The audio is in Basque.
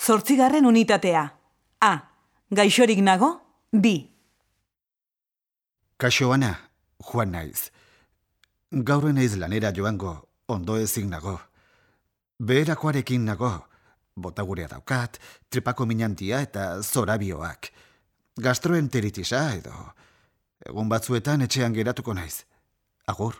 Zortzigarren unitatea. A. Gaixorik nago? B. Kaixo ana, Juan naiz. Gaur naiz lanera joango, ondo ezin nago. Beherakoarekin nago, botagurea daukat, tripako minantia eta zorabioak. Gastroenteritisa edo. Egun batzuetan etxean geratuko naiz. Agur.